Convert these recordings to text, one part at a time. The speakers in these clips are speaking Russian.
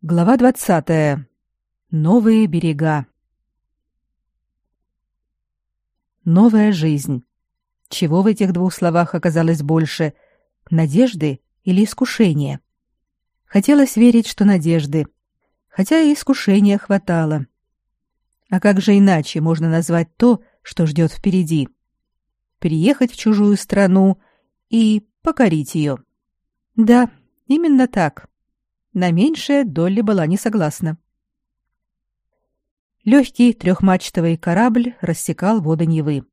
Глава 20. Новые берега. Новая жизнь. Чего в этих двух словах оказалось больше: надежды или искушения? Хотелось верить, что надежды, хотя и искушения хватало. А как же иначе можно назвать то, что ждет впереди? Приехать в чужую страну и покорить ее. Да, именно так. На меньшее Долли была не согласна. Легкий трехмачтовый корабль рассекал воды Невы.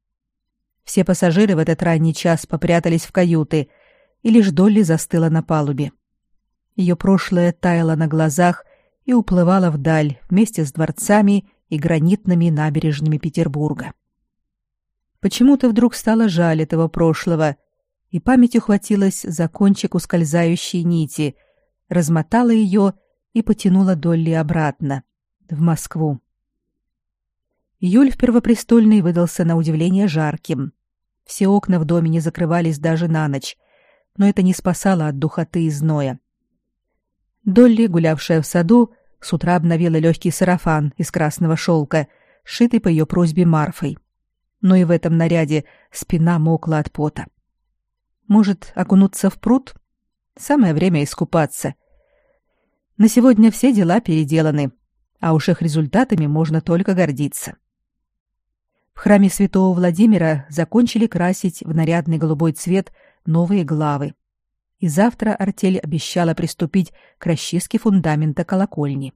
Все пассажиры в этот ранний час попрятались в каюты, и лишь Долли застыла на палубе. Ее прошлое таяло на глазах и уплывало вдаль вместе с дворцами и гранитными набережными Петербурга. Почему-то вдруг стало жаль этого прошлого, и память ухватилась за кончик ускользающей нити, размотала ее и потянула Долли обратно, в Москву. Июль в Первопрестольной выдался на удивление жарким. Все окна в доме не закрывались даже на ночь, но это не спасало от духоты и зноя. Долли, гулявшая в саду, с утра обновила легкий сарафан из красного шелка, сшитый по ее просьбе Марфой. Но и в этом наряде спина мокла от пота. Может, окунуться в пруд? Самое время искупаться. На сегодня все дела переделаны, а уж их результатами можно только гордиться. В храме Святого Владимира закончили красить в нарядный голубой цвет новые главы. И завтра артель обещала приступить к расчистке фундамента колокольни.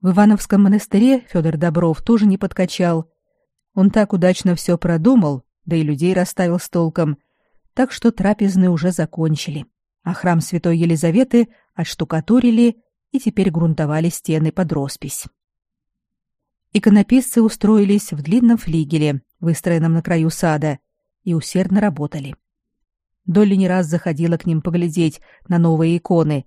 В Ивановском монастыре Федор Добров тоже не подкачал. Он так удачно все продумал, да и людей расставил с толком, так что трапезные уже закончили а храм Святой Елизаветы отштукатурили и теперь грунтовали стены под роспись. Иконописцы устроились в длинном флигеле, выстроенном на краю сада, и усердно работали. Долли не раз заходила к ним поглядеть на новые иконы,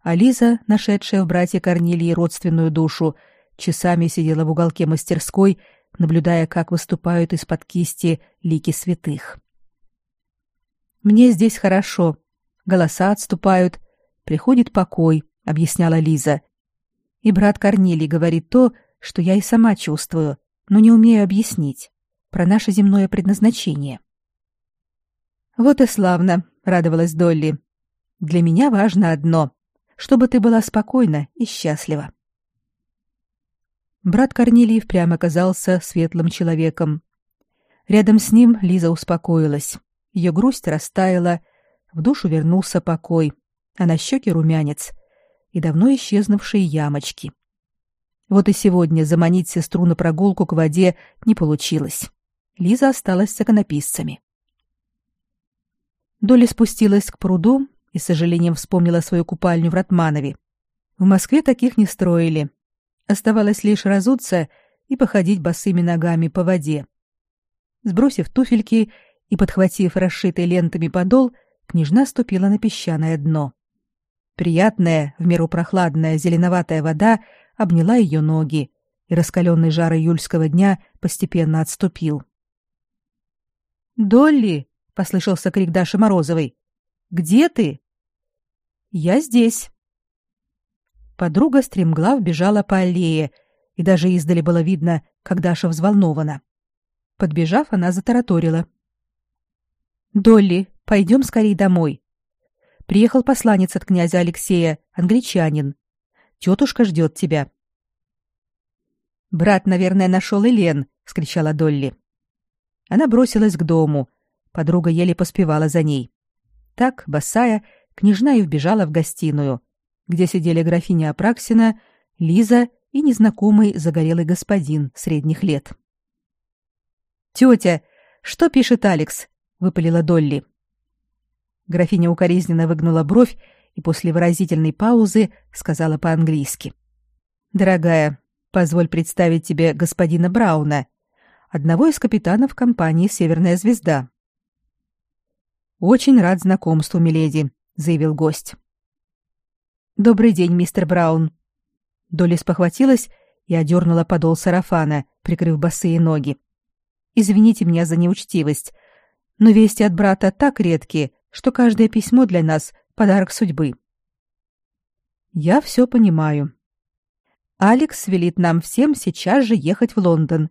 а Лиза, нашедшая в брате Корнилии родственную душу, часами сидела в уголке мастерской, наблюдая, как выступают из-под кисти лики святых. «Мне здесь хорошо», голоса отступают, приходит покой, объясняла Лиза. И брат Корнилий говорит то, что я и сама чувствую, но не умею объяснить про наше земное предназначение. Вот и славно, радовалась Долли. Для меня важно одно чтобы ты была спокойна и счастлива. Брат Корнилий впрямь оказался светлым человеком. Рядом с ним Лиза успокоилась. Ее грусть растаяла, в душу вернулся покой, а на щеке румянец и давно исчезнувшие ямочки. Вот и сегодня заманить сестру на прогулку к воде не получилось. Лиза осталась с иконописцами. Доля спустилась к пруду и с сожалением вспомнила свою купальню в Ратманове. В Москве таких не строили. Оставалось лишь разуться и походить босыми ногами по воде. Сбросив туфельки и подхватив расшитый лентами подол, княжна ступила на песчаное дно. Приятная, в меру прохладная зеленоватая вода обняла ее ноги, и раскаленный жар июльского дня постепенно отступил. «Долли!» — послышался крик Даши Морозовой. «Где ты?» «Я здесь». Подруга стремглав бежала по аллее, и даже издали было видно, как Даша взволнована. Подбежав, она затараторила. «Долли, Пойдем скорее домой. Приехал посланец от князя Алексея, англичанин. Тетушка ждет тебя. Брат, наверное, нашел Элен, скричала Долли. Она бросилась к дому. Подруга еле поспевала за ней. Так, босая, княжна и вбежала в гостиную, где сидели графиня Апраксина, Лиза и незнакомый загорелый господин средних лет. «Тетя, что пишет Алекс?» — выпалила Долли. Графиня укоризненно выгнула бровь и после выразительной паузы сказала по-английски. «Дорогая, позволь представить тебе господина Брауна, одного из капитанов компании «Северная звезда». «Очень рад знакомству, миледи», — заявил гость. «Добрый день, мистер Браун». Долли спохватилась и одернула подол сарафана, прикрыв босые ноги. «Извините меня за неучтивость, но вести от брата так редкие, что каждое письмо для нас — подарок судьбы. Я все понимаю. Алекс велит нам всем сейчас же ехать в Лондон.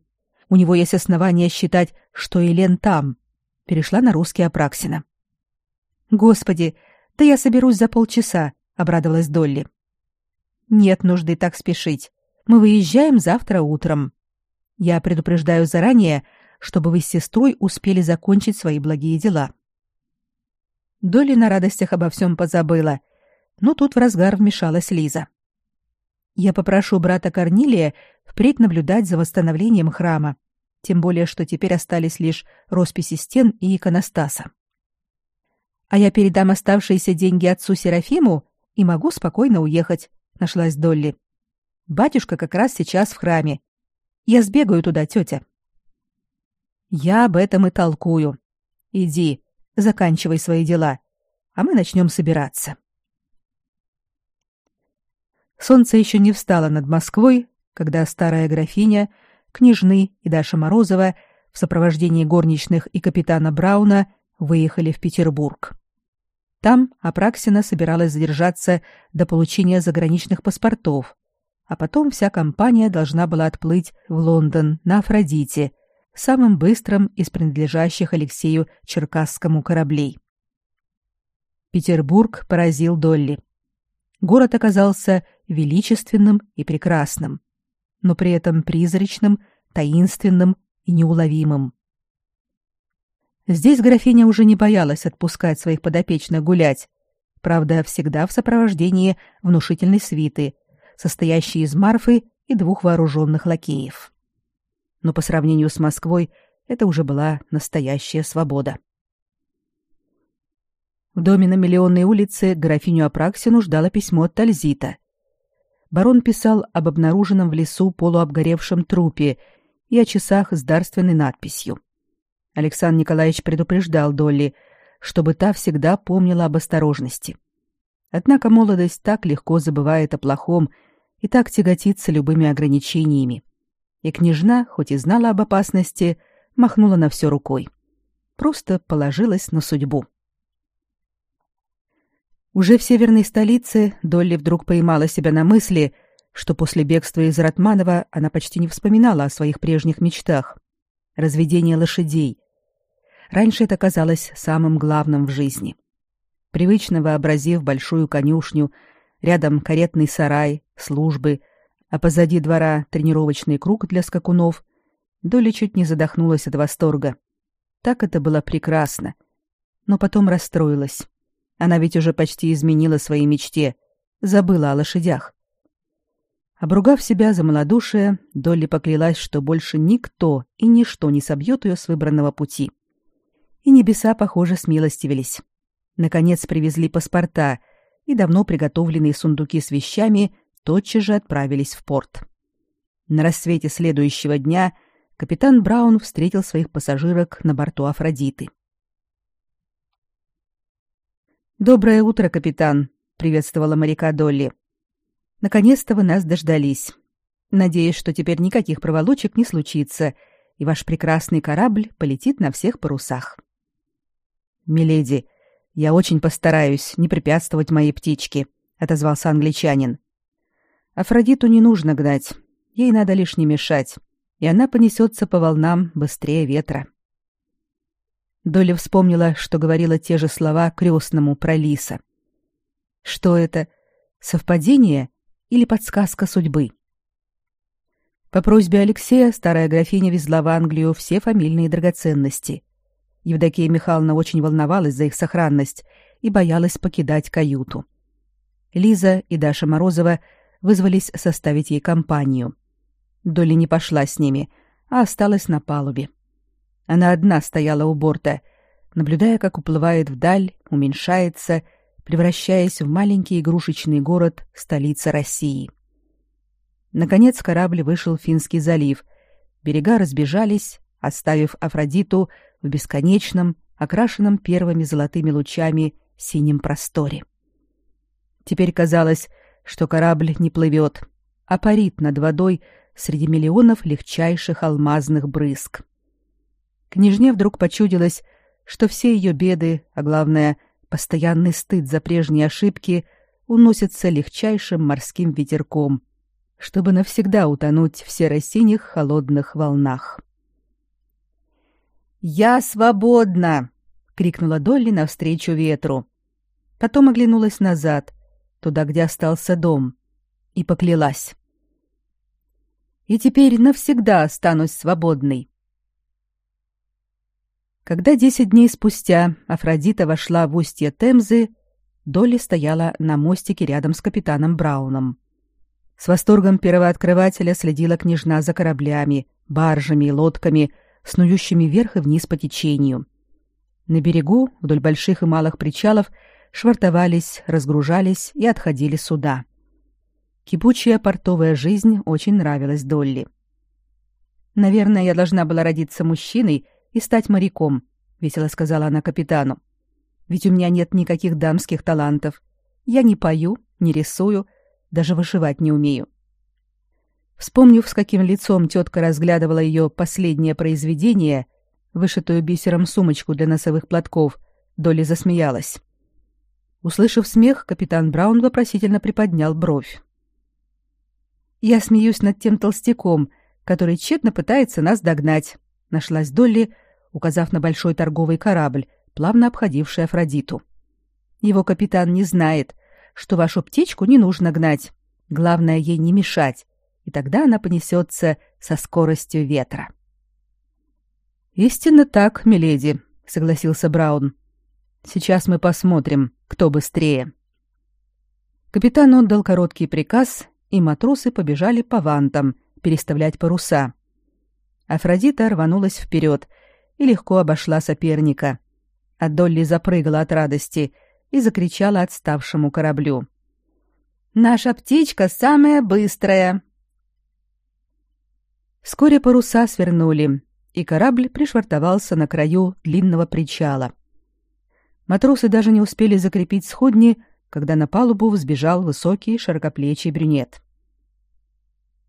У него есть основания считать, что Елен там. Перешла на русский Апраксина. Господи, да я соберусь за полчаса, обрадовалась Долли. Нет нужды так спешить. Мы выезжаем завтра утром. Я предупреждаю заранее, чтобы вы с сестрой успели закончить свои благие дела. Долли на радостях обо всем позабыла, но тут в разгар вмешалась Лиза. Я попрошу брата Корнилия впредь наблюдать за восстановлением храма, тем более что теперь остались лишь росписи стен и иконостаса. А я передам оставшиеся деньги отцу Серафиму и могу спокойно уехать, нашлась Долли. Батюшка как раз сейчас в храме. Я сбегаю туда, тетя. Я об этом и толкую. Иди, заканчивай свои дела, а мы начнем собираться. Солнце еще не встало над Москвой, когда старая графиня, княжны и Даша Морозова в сопровождении горничных и капитана Брауна выехали в Петербург. Там Апраксина собиралась задержаться до получения заграничных паспортов, а потом вся компания должна была отплыть в Лондон на Афродите, самым быстрым из принадлежащих Алексею Черкасскому кораблей. Петербург поразил Долли. Город оказался величественным и прекрасным, но при этом призрачным, таинственным и неуловимым. Здесь графиня уже не боялась отпускать своих подопечных гулять, правда, всегда в сопровождении внушительной свиты, состоящей из Марфы и двух вооруженных лакеев. Но по сравнению с Москвой это уже была настоящая свобода. В доме на Миллионной улице графиню Апраксину ждало письмо от Тальзита. Барон писал об обнаруженном в лесу полуобгоревшем трупе и о часах с дарственной надписью. Александр Николаевич предупреждал Долли, чтобы та всегда помнила об осторожности. Однако молодость так легко забывает о плохом и так тяготится любыми ограничениями. И княжна, хоть и знала об опасности, махнула на все рукой. Просто положилась на судьбу. Уже в северной столице Долли вдруг поймала себя на мысли, что после бегства из Ратманова она почти не вспоминала о своих прежних мечтах. Разведение лошадей. Раньше это казалось самым главным в жизни. Привычно вообразив большую конюшню, рядом каретный сарай, службы, а позади двора тренировочный круг для скакунов, Доля чуть не задохнулась от восторга. Так это было прекрасно. Но потом расстроилась. Она ведь уже почти изменила своей мечте, забыла о лошадях. Обругав себя за малодушие, Долли поклялась, что больше никто и ничто не собьет ее с выбранного пути. И небеса, похоже, смилостивились. Наконец привезли паспорта, и давно приготовленные сундуки с вещами тотчас же отправились в порт. На рассвете следующего дня капитан Браун встретил своих пассажирок на борту Афродиты. Доброе утро, капитан, приветствовала моряка Долли. Наконец-то вы нас дождались. Надеюсь, что теперь никаких проволочек не случится, и ваш прекрасный корабль полетит на всех парусах. Миледи, я очень постараюсь не препятствовать моей птичке, отозвался англичанин. Афродиту не нужно гнать, ей надо лишь не мешать, и она понесется по волнам быстрее ветра. Доля вспомнила, что говорила те же слова крестному про лиса. Что это? Совпадение или подсказка судьбы? По просьбе Алексея старая графиня везла в Англию все фамильные драгоценности. Евдокия Михайловна очень волновалась за их сохранность и боялась покидать каюту. Лиза и Даша Морозова вызвались составить ей компанию. Доля не пошла с ними, а осталась на палубе. Она одна стояла у борта, наблюдая, как уплывает вдаль, уменьшается, превращаясь в маленький игрушечный город, столица России. Наконец корабль вышел в Финский залив. Берега разбежались, оставив Афродиту в бесконечном, окрашенном первыми золотыми лучами синем просторе. Теперь казалось, что корабль не плывет, а парит над водой среди миллионов легчайших алмазных брызг. Княжне вдруг почудилось, что все ее беды, а главное, постоянный стыд за прежние ошибки, уносится легчайшим морским ветерком, чтобы навсегда утонуть в серо-синих холодных волнах. «Я свободна!» — крикнула Долли навстречу ветру. Потом оглянулась назад, туда, где остался дом, и поклялась. «И теперь навсегда останусь свободной». Когда десять дней спустя Афродита вошла в устье Темзы, Долли стояла на мостике рядом с капитаном Брауном. С восторгом первооткрывателя следила княжна за кораблями, баржами и лодками, снующими вверх и вниз по течению. На берегу, вдоль больших и малых причалов, швартовались, разгружались и отходили суда. Кипучая портовая жизнь очень нравилась Долли. «Наверное, я должна была родиться мужчиной и стать моряком», — весело сказала она капитану. «Ведь у меня нет никаких дамских талантов. Я не пою, не рисую, даже вышивать не умею». Вспомнив, с каким лицом тетка разглядывала ее последнее произведение, вышитую бисером сумочку для носовых платков, Долли засмеялась. Услышав смех, капитан Браун вопросительно приподнял бровь. «Я смеюсь над тем толстяком, который тщетно пытается нас догнать», — нашлась Долли, указав на большой торговый корабль, плавно обходивший Афродиту. «Его капитан не знает, что вашу птичку не нужно гнать. Главное ей не мешать, и тогда она понесется со скоростью ветра». Истинно так, миледи, согласился Браун. Сейчас мы посмотрим, кто быстрее. Капитан отдал короткий приказ, и матросы побежали по вантам переставлять паруса. Афродита рванулась вперед и легко обошла соперника. А Долли запрыгала от радости и закричала отставшему кораблю. «Наша птичка самая быстрая!» Вскоре паруса свернули, и корабль пришвартовался на краю длинного причала. Матросы даже не успели закрепить сходни, когда на палубу взбежал высокий широкоплечий брюнет.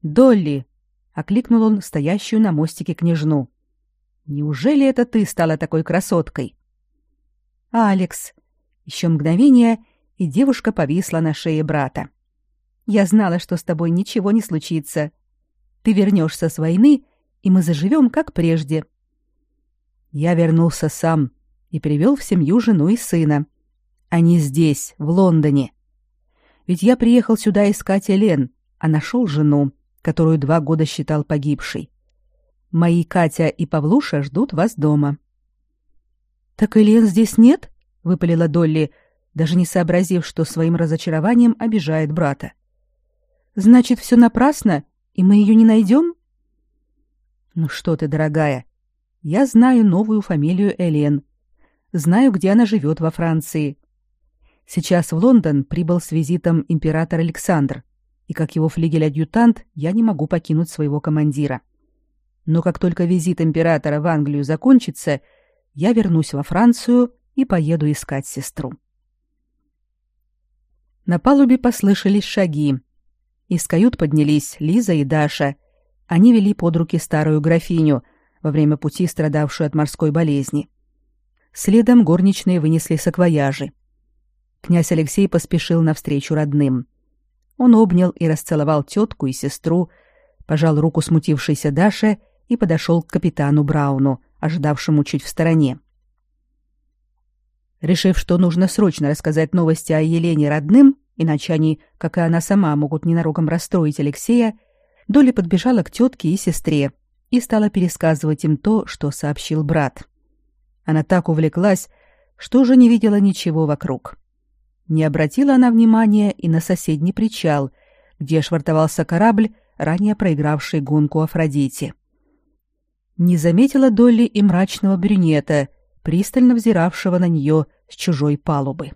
«Долли!» — окликнул он стоящую на мостике княжну. «Неужели это ты стала такой красоткой?» «Алекс!» Еще мгновение, и девушка повисла на шее брата. «Я знала, что с тобой ничего не случится. Ты вернешься с войны и мы заживем, как прежде. Я вернулся сам и привел в семью жену и сына. Они здесь, в Лондоне. Ведь я приехал сюда искать Элен, а нашел жену, которую два года считал погибшей. Мои Катя и Павлуша ждут вас дома. Так Элен здесь нет? выпалила Долли, даже не сообразив, что своим разочарованием обижает брата. Значит, все напрасно, и мы ее не найдем? Ну что ты, дорогая? Я знаю новую фамилию Элен. Знаю, где она живет во Франции. Сейчас в Лондон прибыл с визитом император Александр, и как его флигель-адъютант я не могу покинуть своего командира. Но как только визит императора в Англию закончится, я вернусь во Францию и поеду искать сестру. На палубе послышались шаги. Из кают поднялись Лиза и Даша они вели под руки старую графиню, во время пути страдавшую от морской болезни. Следом горничные вынесли саквояжи. Князь Алексей поспешил навстречу родным. Он обнял и расцеловал тетку и сестру, пожал руку смутившейся Даше и подошел к капитану Брауну, ожидавшему чуть в стороне. Решив, что нужно срочно рассказать новости о Елене родным, иначе они, как и она сама, могут ненароком расстроить Алексея, Доля подбежала к тетке и сестре и стала пересказывать им то, что сообщил брат. Она так увлеклась, что уже не видела ничего вокруг. Не обратила она внимания и на соседний причал, где швартовался корабль, ранее проигравший гонку Афродите. Не заметила Долли и мрачного брюнета, пристально взиравшего на нее с чужой палубы.